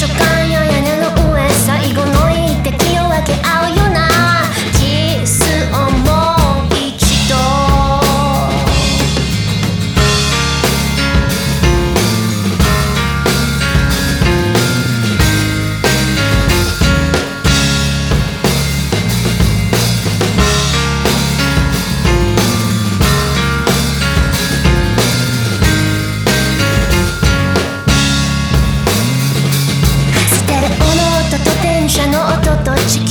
szukają と地球